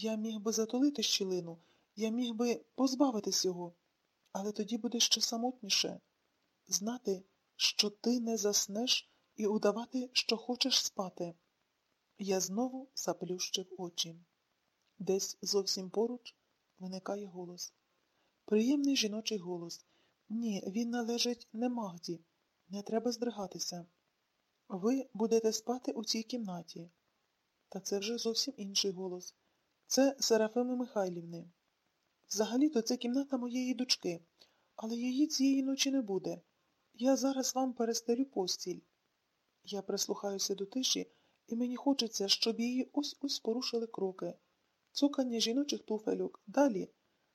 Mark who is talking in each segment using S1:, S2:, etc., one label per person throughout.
S1: Я міг би затулити щілину, я міг би позбавитись його, але тоді буде ще самотніше знати, що ти не заснеш і удавати, що хочеш спати. Я знову заплющив очі. Десь зовсім поруч виникає голос. Приємний жіночий голос. Ні, він належить не Магді. Не треба здригатися. Ви будете спати у цій кімнаті. Та це вже зовсім інший голос. Це Серафими Михайлівни. Взагалі-то це кімната моєї дочки, але її цієї ночі не буде. Я зараз вам перестелю постіль. Я прислухаюся до тиші, і мені хочеться, щоб її ось ось порушили кроки, цокання жіночих туфельок, далі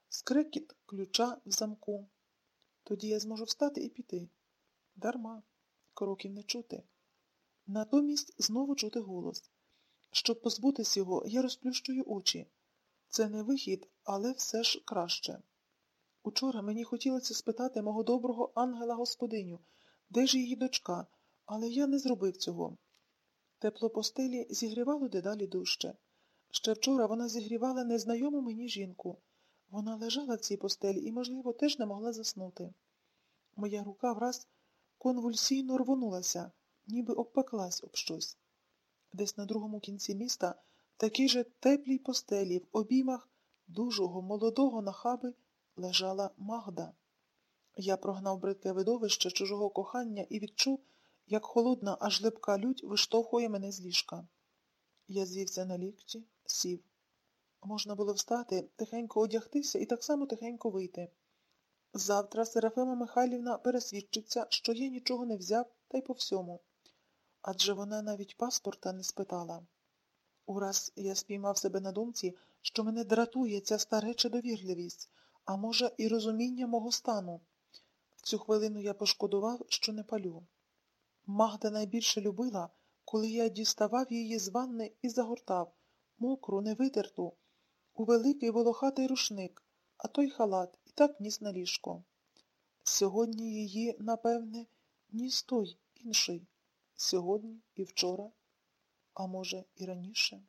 S1: скрекіт ключа в замку. Тоді я зможу встати і піти. Дарма, кроків не чути. Натомість знову чути голос. Щоб позбутись його, я розплющую очі. Це не вихід, але все ж краще. Учора мені хотілося спитати мого доброго ангела господиню, де ж її дочка, але я не зробив цього. Тепло постелі зігрівало дедалі дужче. Ще вчора вона зігрівала незнайому мені жінку. Вона лежала в цій постелі і, можливо, теж не могла заснути. Моя рука враз конвульсійно рвонулася, ніби обпеклась об щось. Десь на другому кінці міста, в такій же теплій постелі, в обіймах дужого, молодого нахаби лежала Магда. Я прогнав бридке видовище чужого кохання і відчув, як холодна, аж липка лють виштовхує мене з ліжка. Я звівся на лікті, сів. Можна було встати, тихенько одягтися і так само тихенько вийти. Завтра Серафима Михайлівна пересвідчиться, що я нічого не взяв, та й по всьому. Адже вона навіть паспорта не спитала. Ураз я спіймав себе на думці, що мене дратує ця стареча довірливість, а може, і розуміння мого стану. В цю хвилину я пошкодував, що не палю. Магда найбільше любила, коли я діставав її з ванни і загортав, мокру, невитерту, у великий волохатий рушник, а той халат і так ніс на ліжко. Сьогодні її, напевне, ніс той інший. Сьогодні і вчора, а може, і раніше.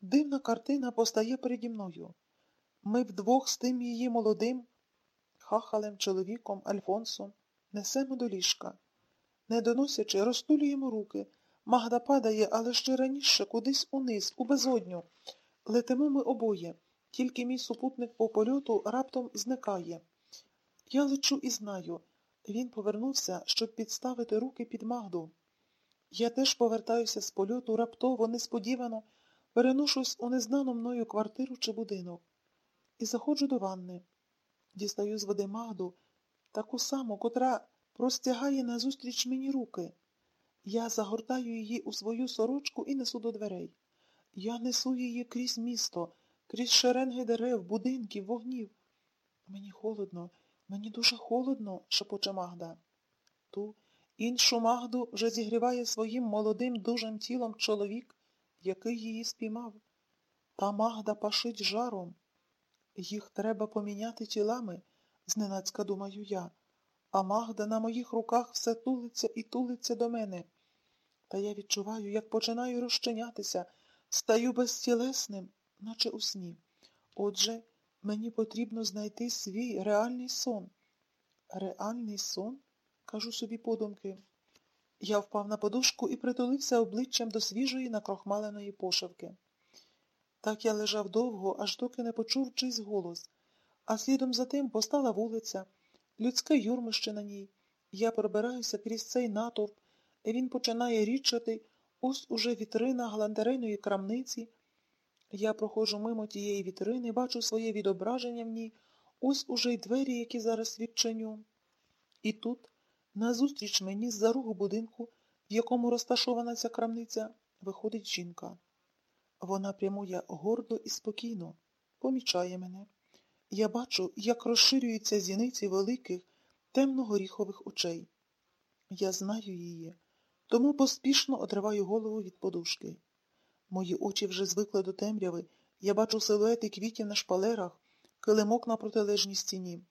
S1: Дивна картина постає переді мною. Ми вдвох з тим її молодим, хахалем, чоловіком, Альфонсом, несемо до ліжка. Не доносячи, розтулюємо руки. Магда падає, але ще раніше, кудись униз, у безодню. Летимо ми обоє, тільки мій супутник по польоту раптом зникає. Я лечу і знаю. Він повернувся, щоб підставити руки під Магду. Я теж повертаюся з польоту раптово, несподівано, переношусь у незнану мною квартиру чи будинок. І заходжу до ванни. Дістаю з води Магду, таку саму, котра простягає назустріч мені руки. Я загортаю її у свою сорочку і несу до дверей. Я несу її крізь місто, крізь шеренги дерев, будинків, вогнів. Мені холодно, мені дуже холодно, шепоче Магда. Ту іншу Магду вже зігріває своїм молодим дужим тілом чоловік, який її спіймав. Та Магда пашить жаром. Їх треба поміняти тілами, зненацька думаю я, а Магда на моїх руках все тулиться і тулиться до мене. Та я відчуваю, як починаю розчинятися, стаю безтілесним, наче у сні. Отже, мені потрібно знайти свій реальний сон. Реальний сон? Кажу собі подумки. Я впав на подушку і притулився обличчям до свіжої накрохмаленої пошивки. Так я лежав довго, аж доки не почув чийсь голос, а слідом за тим постала вулиця, людське юрмище на ній. Я пробираюся крізь цей натовп, і він починає річати, ось уже вітрина галантерейної крамниці. Я проходжу мимо тієї вітрини, бачу своє відображення в ній, ось уже й двері, які зараз відчиню. І тут, назустріч мені з-за рогу будинку, в якому розташована ця крамниця, виходить жінка. Вона прямує гордо і спокійно, помічає мене. Я бачу, як розширюються зіниці великих, темно-горіхових очей. Я знаю її, тому поспішно отриваю голову від подушки. Мої очі вже звикли до темряви, я бачу силуети квітів на шпалерах, килимок на протилежній стіні.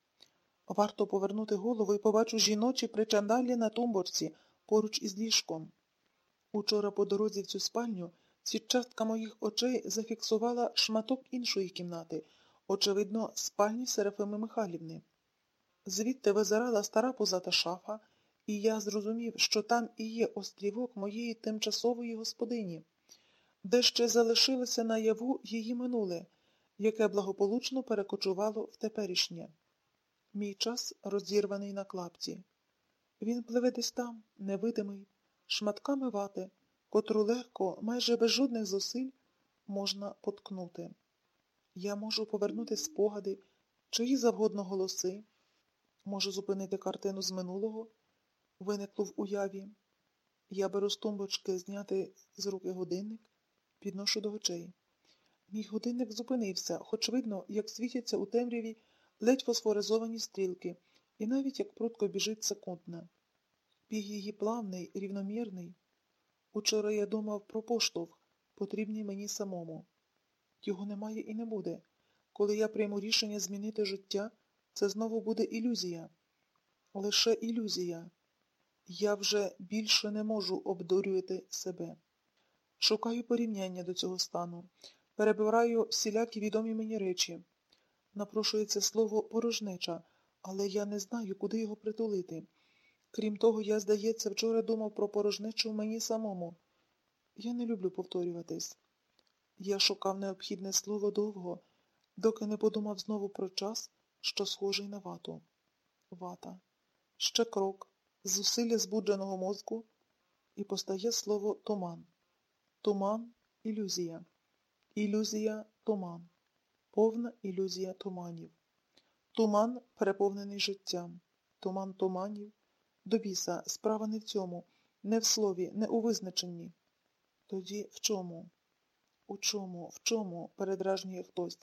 S1: Варто повернути голову і побачу жіночі причандалі на тумбочці поруч із ліжком. Учора по дорозі в цю спальню Сітчастка моїх очей зафіксувала шматок іншої кімнати, очевидно, спальні Серафими Михайлівни. Звідти визирала стара позата шафа, і я зрозумів, що там і є острівок моєї тимчасової господині, де ще залишилося наяву її минуле, яке благополучно перекочувало в теперішнє. Мій час розірваний на клапці. Він пливе десь там, невидимий, шматками вати, котру легко, майже без жодних зусиль, можна поткнути. Я можу повернути спогади, чиї завгодно голоси, можу зупинити картину з минулого, виниклу в уяві. Я беру з тумбочки зняти з руки годинник, підношу до очей. Мій годинник зупинився, хоч видно, як світяться у темряві ледь фосфоризовані стрілки, і навіть як прудко біжить секундна. Біг її плавний, рівномірний. Учора я думав про поштовх, потрібний мені самому. Його немає і не буде. Коли я прийму рішення змінити життя, це знову буде ілюзія. Лише ілюзія. Я вже більше не можу обдурювати себе. Шукаю порівняння до цього стану, перебираю всілякі відомі мені речі. Напрошується слово порожнеча, але я не знаю, куди його притулити. Крім того, я, здається, вчора думав про порожнечу в мені самому. Я не люблю повторюватись. Я шукав необхідне слово довго, доки не подумав знову про час, що схожий на вату. Вата. Ще крок, зусилля збудженого мозку, і постає слово туман. Туман ілюзія. Ілюзія туман. Повна ілюзія туманів. Туман, переповнений життям. Туман туманів. До біса, справа не в цьому, не в слові, не у визначенні. Тоді в чому? У чому, в чому? передражнює хтось.